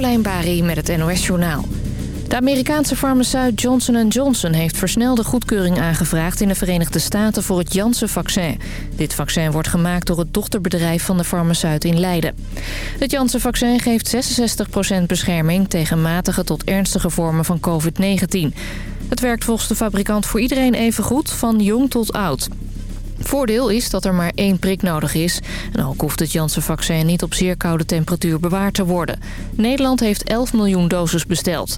Carolijn met het NOS Journaal. De Amerikaanse farmaceut Johnson Johnson heeft versnelde goedkeuring aangevraagd in de Verenigde Staten voor het Janssen-vaccin. Dit vaccin wordt gemaakt door het dochterbedrijf van de farmaceut in Leiden. Het Janssen-vaccin geeft 66% bescherming tegen matige tot ernstige vormen van COVID-19. Het werkt volgens de fabrikant voor iedereen even goed, van jong tot oud. Voordeel is dat er maar één prik nodig is. En ook hoeft het Janssen-vaccin niet op zeer koude temperatuur bewaard te worden. Nederland heeft 11 miljoen doses besteld.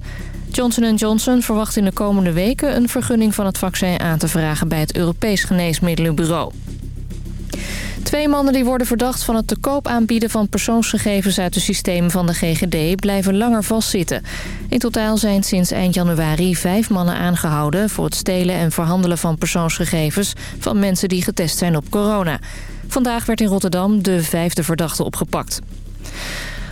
Johnson Johnson verwacht in de komende weken een vergunning van het vaccin aan te vragen bij het Europees Geneesmiddelenbureau. Twee mannen die worden verdacht van het te koop aanbieden van persoonsgegevens uit de systemen van de GGD blijven langer vastzitten. In totaal zijn sinds eind januari vijf mannen aangehouden voor het stelen en verhandelen van persoonsgegevens van mensen die getest zijn op corona. Vandaag werd in Rotterdam de vijfde verdachte opgepakt.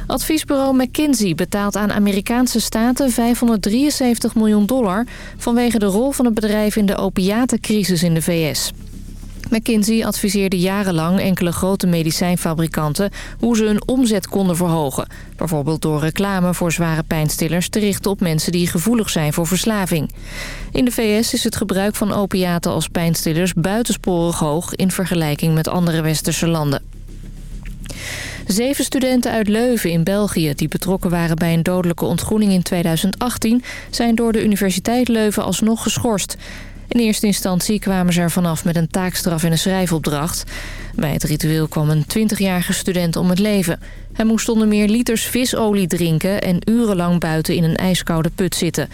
Adviesbureau McKinsey betaalt aan Amerikaanse staten 573 miljoen dollar... vanwege de rol van het bedrijf in de opiatencrisis in de VS. McKinsey adviseerde jarenlang enkele grote medicijnfabrikanten... hoe ze hun omzet konden verhogen. Bijvoorbeeld door reclame voor zware pijnstillers te richten op mensen die gevoelig zijn voor verslaving. In de VS is het gebruik van opiaten als pijnstillers buitensporig hoog... in vergelijking met andere westerse landen. Zeven studenten uit Leuven in België die betrokken waren bij een dodelijke ontgroening in 2018... zijn door de Universiteit Leuven alsnog geschorst. In eerste instantie kwamen ze er vanaf met een taakstraf en een schrijfopdracht. Bij het ritueel kwam een 20-jarige student om het leven. Hij moest onder meer liters visolie drinken en urenlang buiten in een ijskoude put zitten.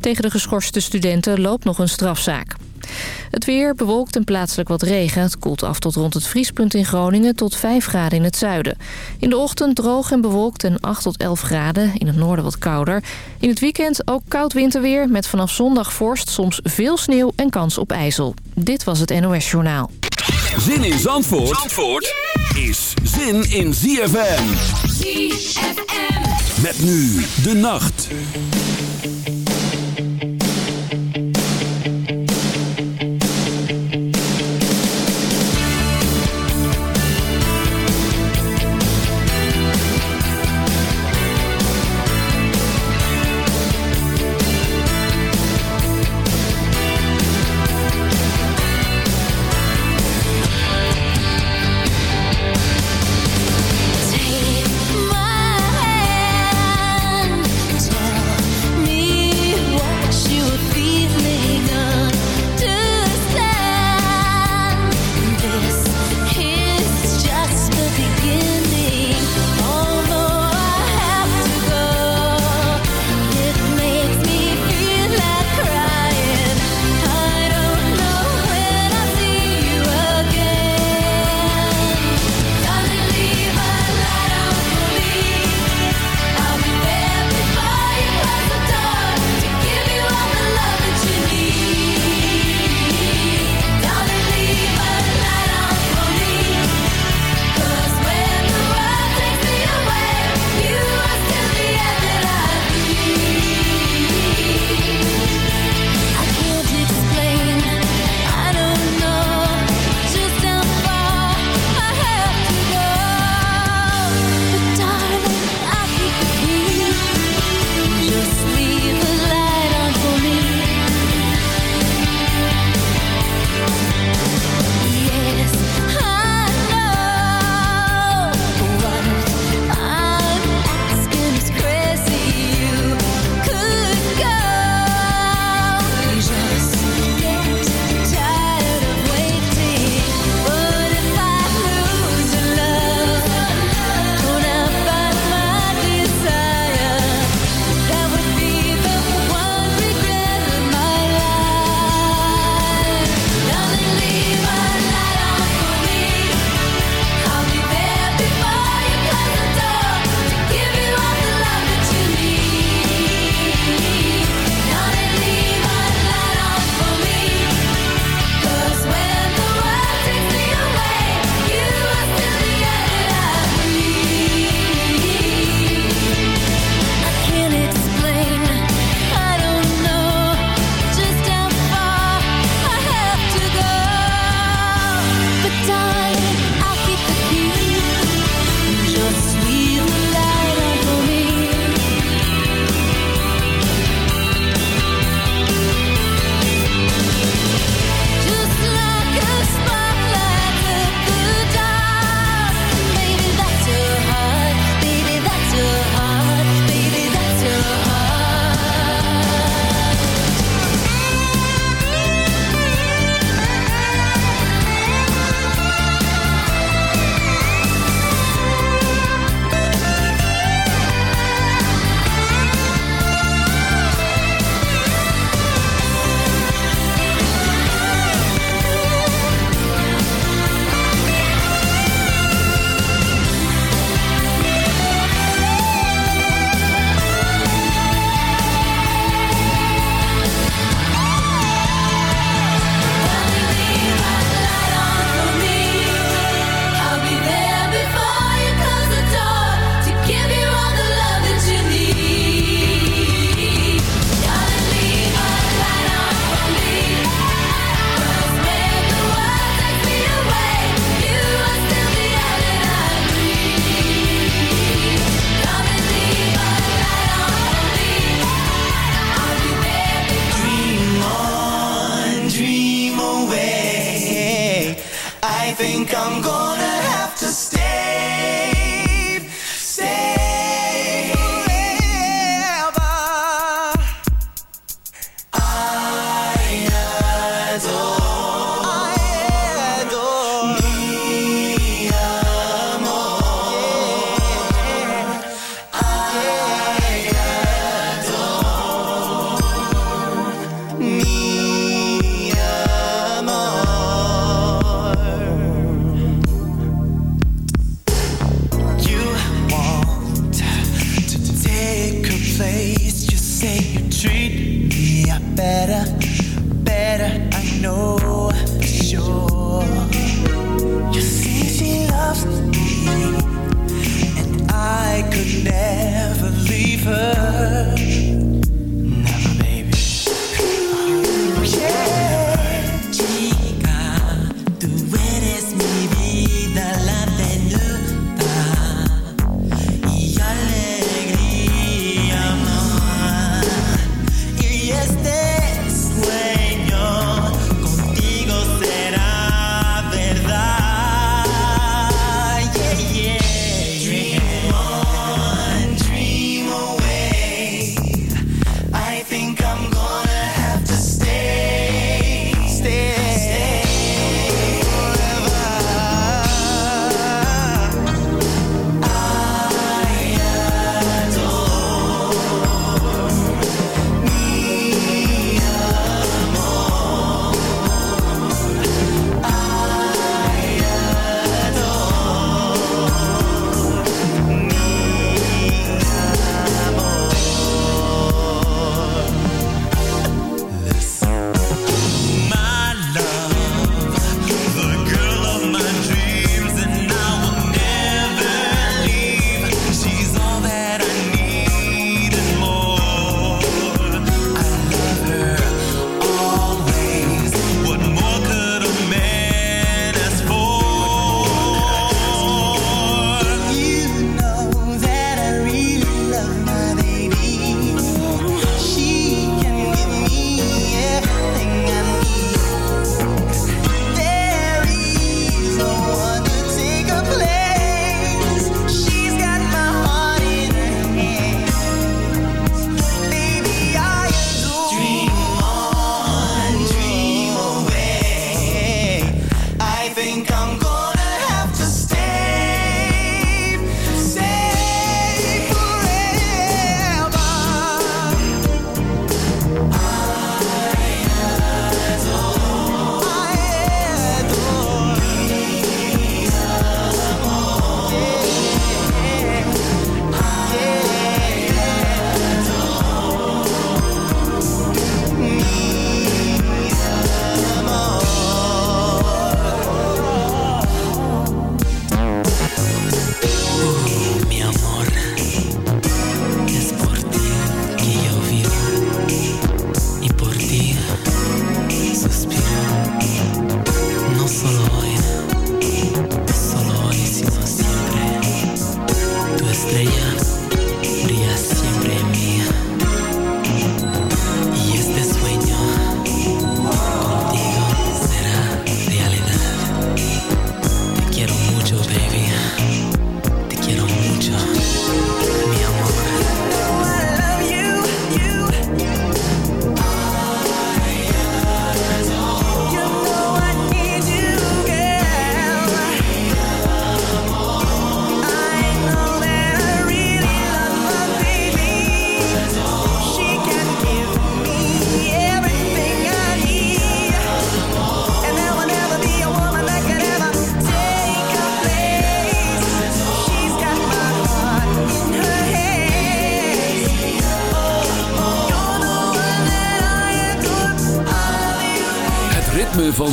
Tegen de geschorste studenten loopt nog een strafzaak. Het weer bewolkt en plaatselijk wat regen. Het koelt af tot rond het vriespunt in Groningen tot 5 graden in het zuiden. In de ochtend droog en bewolkt en 8 tot 11 graden. In het noorden wat kouder. In het weekend ook koud winterweer met vanaf zondag vorst soms veel sneeuw en kans op ijzel. Dit was het NOS Journaal. Zin in Zandvoort, Zandvoort is zin in ZFM. ZFM. Met nu de nacht.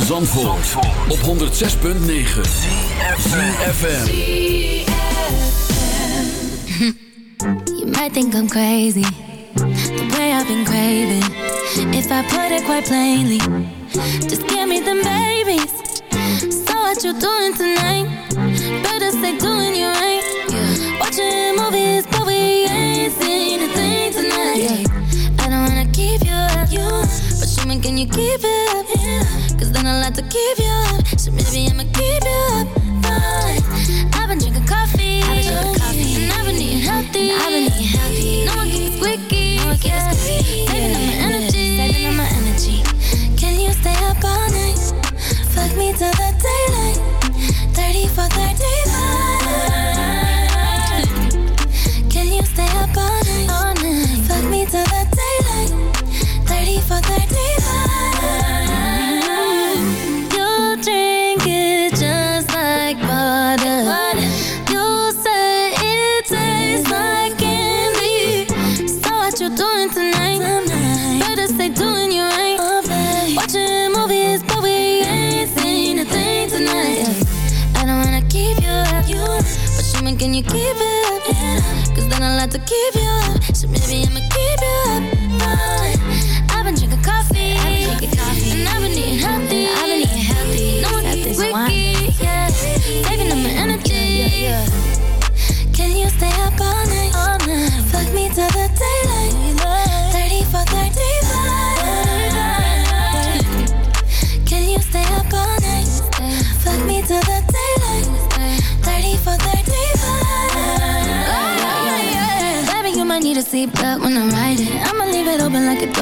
Zandvoort, op 106.9 CFFM You might think I'm crazy. The way I've been craving. If I put it quite plainly. Just give me them babies. So what you doing tonight? Better stay doing you right. Watching movies but we ain't seen a thing tonight. I don't wanna keep you up But show me can you keep it up a lot to keep you up, so maybe I'ma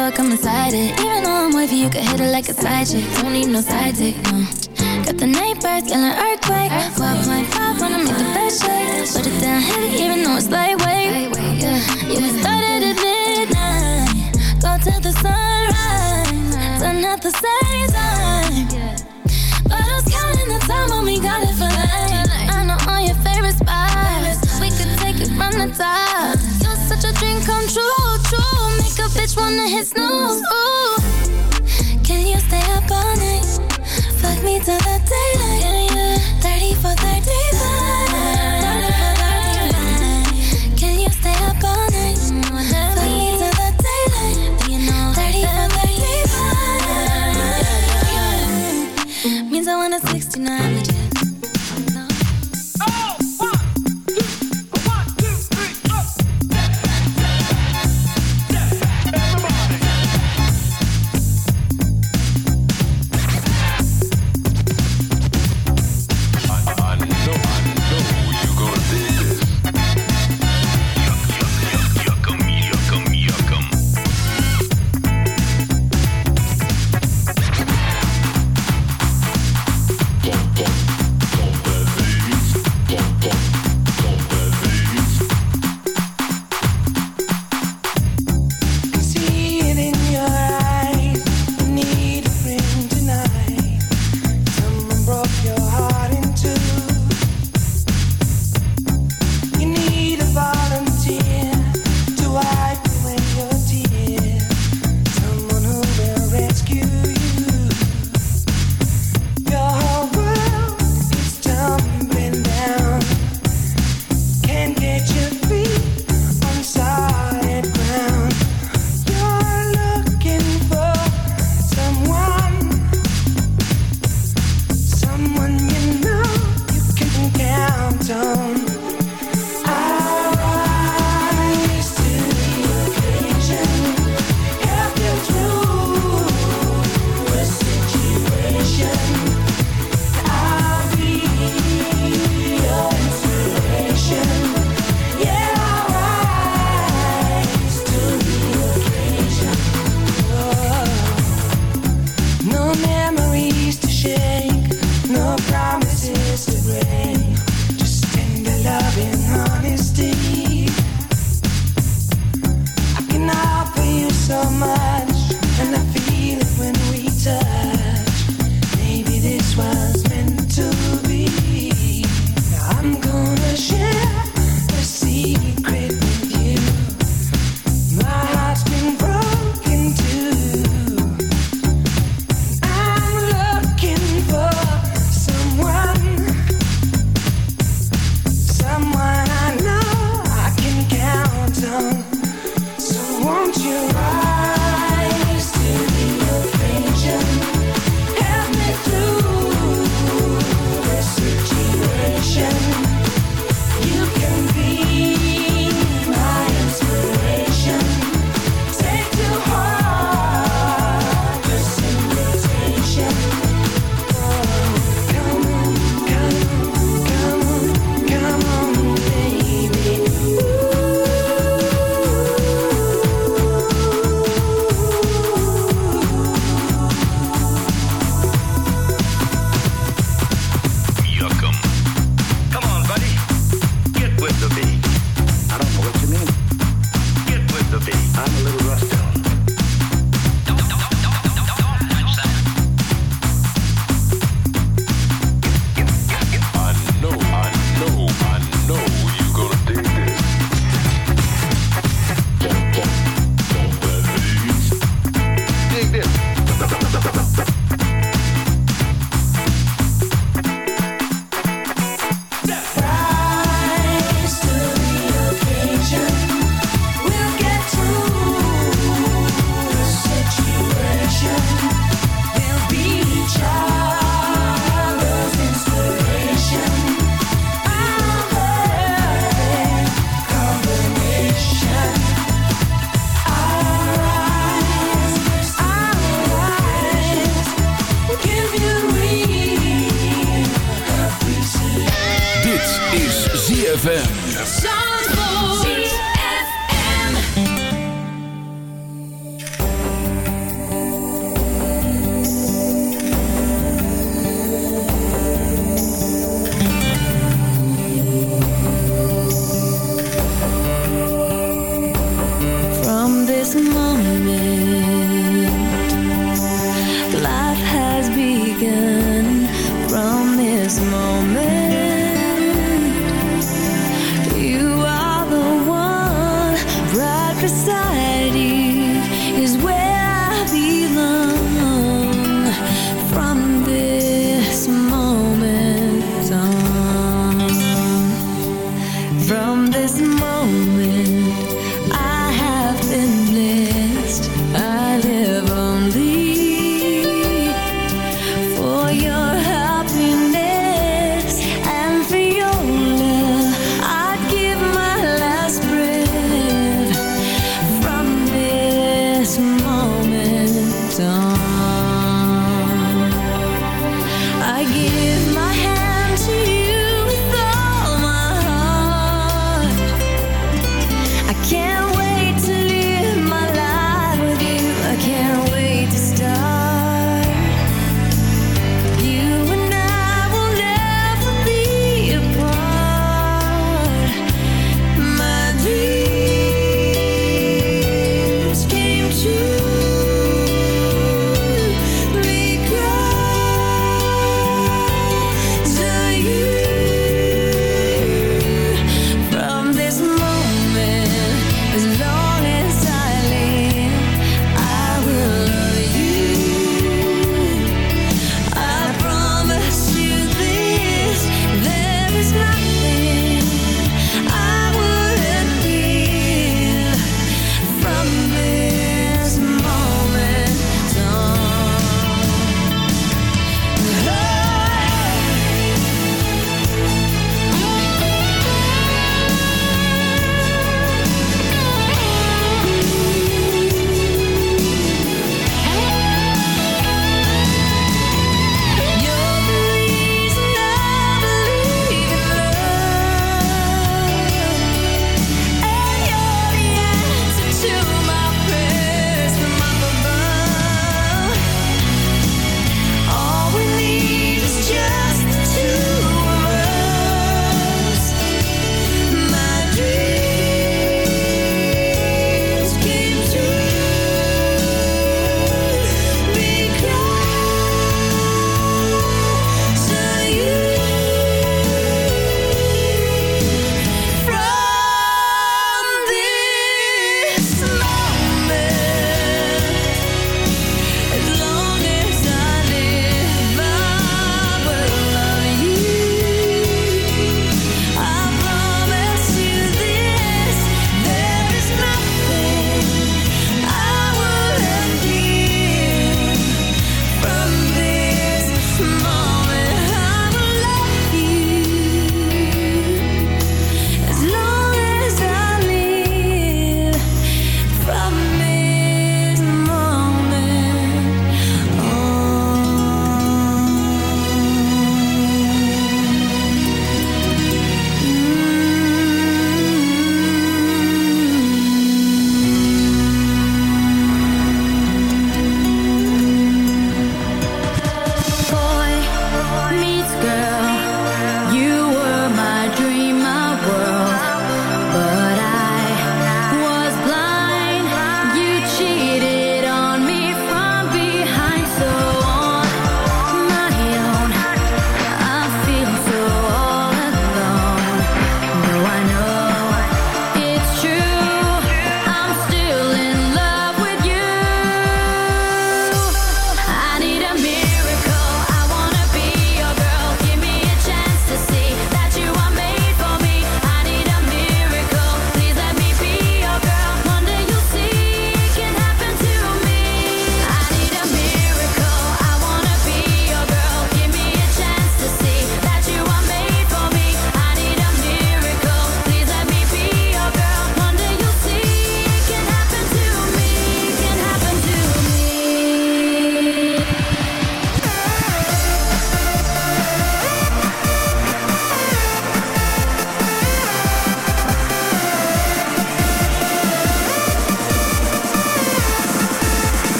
fuck, I'm inside it Even though I'm with you, you can hit it like a side chick Don't need no side dick, no. Got the night birds, killing earth on the hits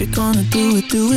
you're gonna do it, do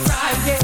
Friday.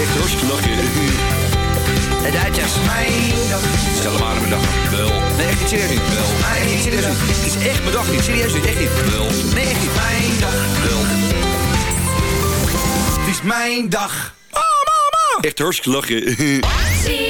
Echt hartstikke lachen. De Duitsers. Mijn dag. Stel maar aan mijn dag. Wel. Nee, echt niet serieus niet. Wel. Nee, niet serieus niet. Het is echt mijn dag niet. Serieus niet. Echt niet. Wel. Nee, echt niet. Mijn dag. Wel. Het is mijn dag. Oh, mama. Echt hartstikke lachen.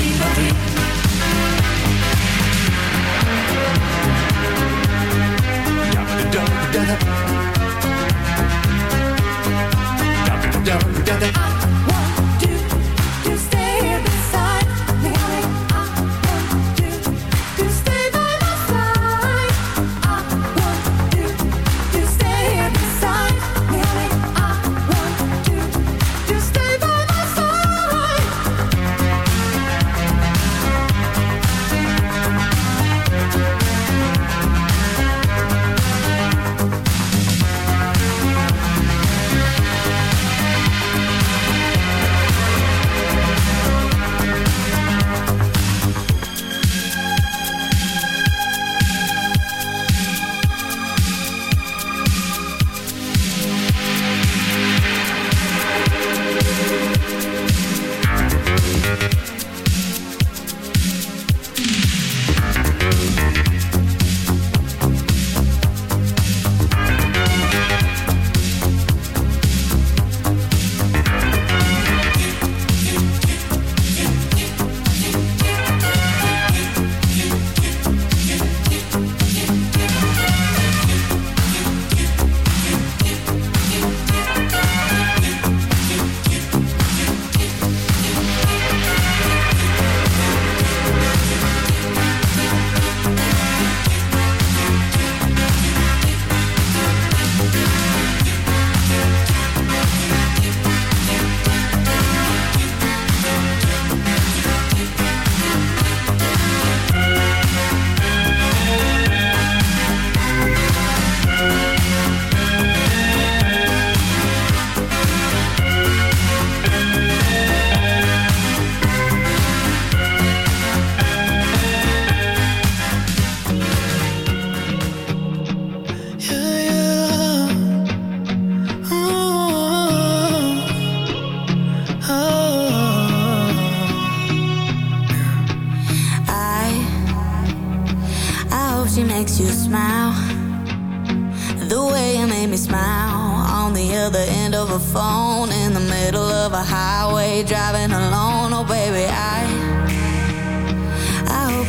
Somebody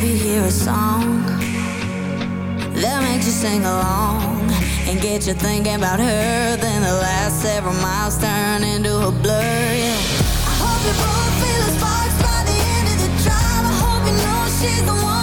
you hear a song that makes you sing along and get you thinking about her. Then the last several miles turn into a blur. Yeah. I hope you both feel the sparks by the end of the drive. I hope you know she's the one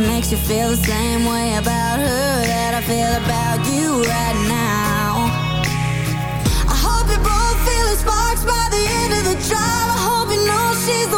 makes you feel the same way about her that I feel about you right now. I hope you both feel sparks by the end of the drive. I hope you know she's the